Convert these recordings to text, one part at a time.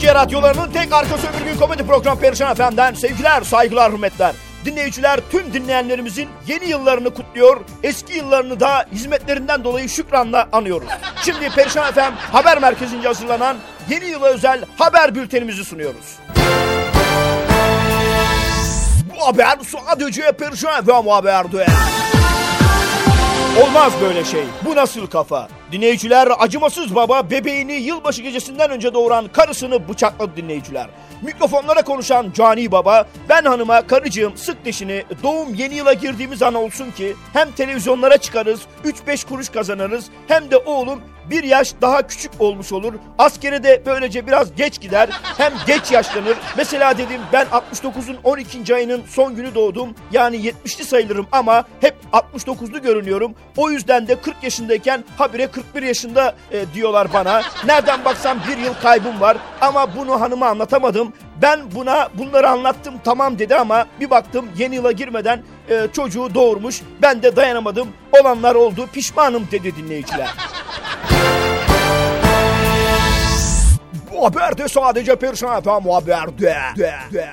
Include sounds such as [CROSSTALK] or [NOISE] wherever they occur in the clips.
Türkiye radyolarının tek arkası ömür gün komedi program Perişan FM'den sevgiler, saygılar, hürmetler. Dinleyiciler tüm dinleyenlerimizin yeni yıllarını kutluyor. Eski yıllarını da hizmetlerinden dolayı şükranla anıyoruz. Şimdi Perişan FM haber merkezince hazırlanan yeni yıla özel haber bültenimizi sunuyoruz. Bu haber sadece Perişan FM haberdi. Olmaz böyle şey. Bu nasıl kafa? Dinleyiciler acımasız baba bebeğini yılbaşı gecesinden önce doğuran karısını bıçakladı dinleyiciler. Mikrofonlara konuşan cani baba ben hanıma karıcığım sık dişini doğum yeni yıla girdiğimiz an olsun ki hem televizyonlara çıkarız 3-5 kuruş kazanırız hem de oğlum bir yaş daha küçük olmuş olur. Askere de böylece biraz geç gider. Hem geç yaşlanır. Mesela dedim ben 69'un 12. ayının son günü doğdum. Yani 70'li sayılırım ama hep 69'lu görünüyorum. O yüzden de 40 yaşındayken habire 41 yaşında e, diyorlar bana. Nereden baksam bir yıl kaybım var. Ama bunu hanıma anlatamadım. Ben buna bunları anlattım tamam dedi ama bir baktım yeni yıla girmeden e, çocuğu doğurmuş. Ben de dayanamadım. Olanlar oldu pişmanım dedi dinleyiciler. Bu haber de sadece Perşan FM haberde.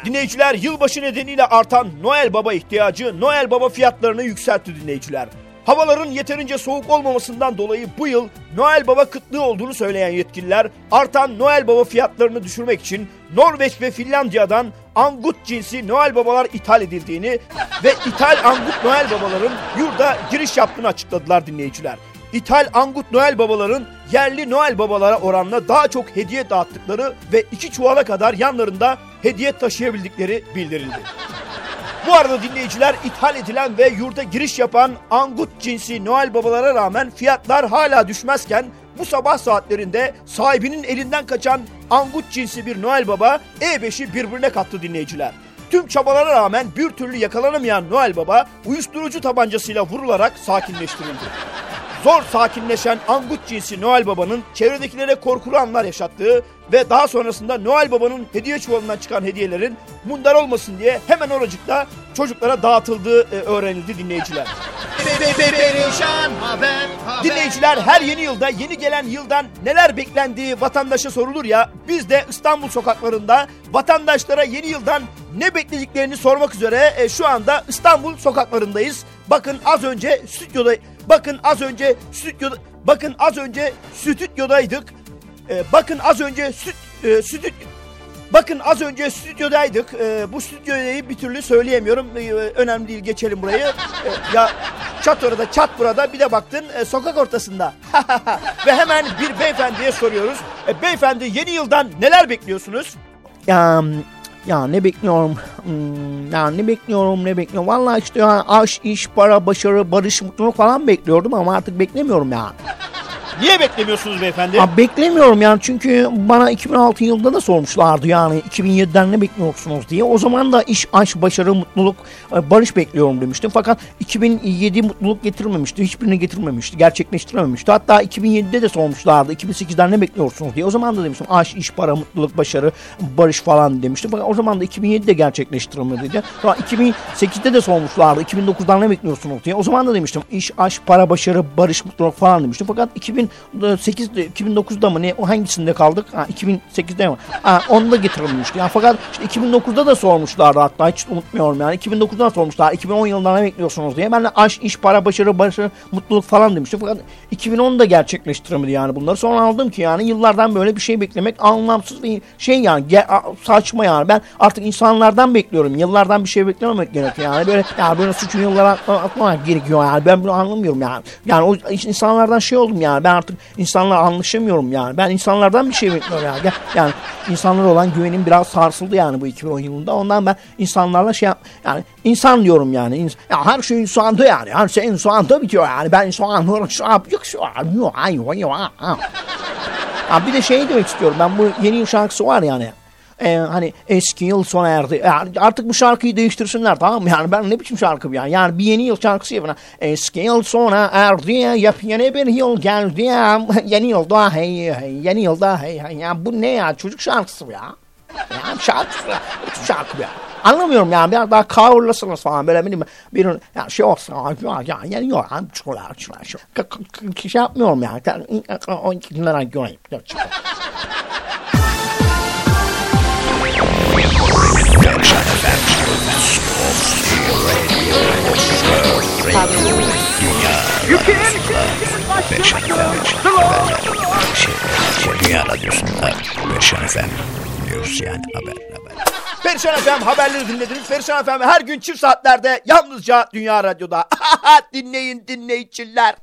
Dinleyiciler yılbaşı nedeniyle artan Noel Baba ihtiyacı Noel Baba fiyatlarını yükseltti dinleyiciler. Havaların yeterince soğuk olmamasından dolayı bu yıl Noel Baba kıtlığı olduğunu söyleyen yetkililer artan Noel Baba fiyatlarını düşürmek için Norveç ve Finlandiya'dan angut cinsi Noel Babalar ithal edildiğini ve ithal angut Noel Babaların yurda giriş yaptığını açıkladılar dinleyiciler. İthal Angut Noel babaların yerli Noel babalara oranla daha çok hediye dağıttıkları ve iki çuvala kadar yanlarında hediye taşıyabildikleri bildirildi. Bu arada dinleyiciler ithal edilen ve yurda giriş yapan Angut cinsi Noel babalara rağmen fiyatlar hala düşmezken bu sabah saatlerinde sahibinin elinden kaçan Angut cinsi bir Noel baba E5'i birbirine kattı dinleyiciler. Tüm çabalara rağmen bir türlü yakalanamayan Noel Baba uyuşturucu tabancasıyla vurularak sakinleştirildi. Zor sakinleşen Angut cinsi Noel Baba'nın çevredekilere korkulu anlar yaşattığı ve daha sonrasında Noel Baba'nın hediye çuvalından çıkan hediyelerin mundar olmasın diye hemen oracıkta çocuklara dağıtıldığı e, öğrenildi dinleyiciler. Dinleyiciler her yeni yılda yeni gelen yıldan neler beklendiği vatandaşa sorulur ya biz de İstanbul sokaklarında vatandaşlara yeni yıldan ne beklediklerini sormak üzere e, şu anda İstanbul sokaklarındayız. Bakın az önce stüdyoda bakın az önce stüdyoda bakın az önce stüdyodaydık. E, bakın az önce stü, e, stüdyo Bakın az önce stüdyodaydık. Ee, bu stüdyoyu bir türlü söyleyemiyorum. Ee, önemli değil geçelim burayı. Ee, ya çat orada çat burada bir de baktın e, sokak ortasında. [LAUGHS] Ve hemen bir beyefendiye soruyoruz. E, beyefendi yeni yıldan neler bekliyorsunuz? Ya ya ne bekliyorum? Hmm, ya ne bekliyorum ne bekliyorum? Vallahi işte ya aşk, iş, para, başarı, barış, mutluluk falan bekliyordum ama artık beklemiyorum ya. Niye beklemiyorsunuz beyefendi? Abi beklemiyorum yani çünkü bana 2006 yılında da sormuşlardı yani 2007'den ne bekliyorsunuz diye. O zaman da iş, aşk, başarı, mutluluk, e, barış bekliyorum demiştim. Fakat 2007 mutluluk getirmemişti. Hiçbirini getirmemişti. Gerçekleştirememişti. Hatta 2007'de de sormuşlardı 2008'den ne bekliyorsunuz diye. O zaman da demiştim aşk, iş, para, mutluluk, başarı, barış falan demiştim. Fakat o zaman da 2007'de gerçekleştiremedi. Sonra 2008'de de sormuşlardı 2009'dan ne bekliyorsunuz diye. O zaman da demiştim iş, aşk, para, başarı, barış, mutluluk falan demiştim. Fakat 2008 2009'da mı ne o hangisinde kaldık? Ha, 2008'de mi? Ha, onu da getirilmişti. Yani fakat işte 2009'da da sormuşlardı hatta hiç unutmuyorum yani. 2009'da da sormuşlar. 2010 yılında ne bekliyorsunuz diye. Ben de aşk, iş, para, başarı, başarı, mutluluk falan demiştim. Fakat 2010'da gerçekleştiremedi yani bunları. Sonra aldım ki yani yıllardan böyle bir şey beklemek anlamsız bir şey yani. saçma yani. Ben artık insanlardan bekliyorum. Yıllardan bir şey beklememek gerekiyor yani. Böyle yani böyle suçun yıllara atmamak gerekiyor yani. Ben bunu anlamıyorum yani. Yani o insanlardan şey oldum yani. Ben artık insanlarla anlaşamıyorum yani. Ben insanlardan bir şey bekliyorum yani. Yani insanlara olan güvenim biraz sarsıldı yani bu 2010 yılında. Ondan ben insanlarla şey yap, yani insan diyorum yani. İns ya her şey insanda yani. Her şey insanda bitiyor yani. Ben insanlara şey yapacak şu an. Ha, bir de şey demek istiyorum ben bu yeni şarkısı var yani. Ee, hani eski yıl sona erdi. Yani artık bu şarkıyı değiştirsinler tamam mı? Yani ben ne biçim şarkı bu yani? Yani bir yeni yıl şarkısı yapın. Eski yıl sona erdi. Yepyeni bir yıl geldi. Yeni yılda hey hey. Yeni yılda hey hey. Ya bu ne ya? Çocuk şarkısı bu ya. Ya şarkı. Şarkı ya. Anlamıyorum yani biraz daha coverlasınız falan böyle benim bir ya şey olsun ya ya yani yok abi çular şu şey yapmıyorum yani o kimlere göreyim Dünya Radyosu'nda Perişan FM. Diyoruz yani haber haber. Perişan FM haberleri dinlediniz. Perişan FM her gün çift saatlerde yalnızca Dünya Radyo'da. [LAUGHS] Dinleyin dinleyiciler.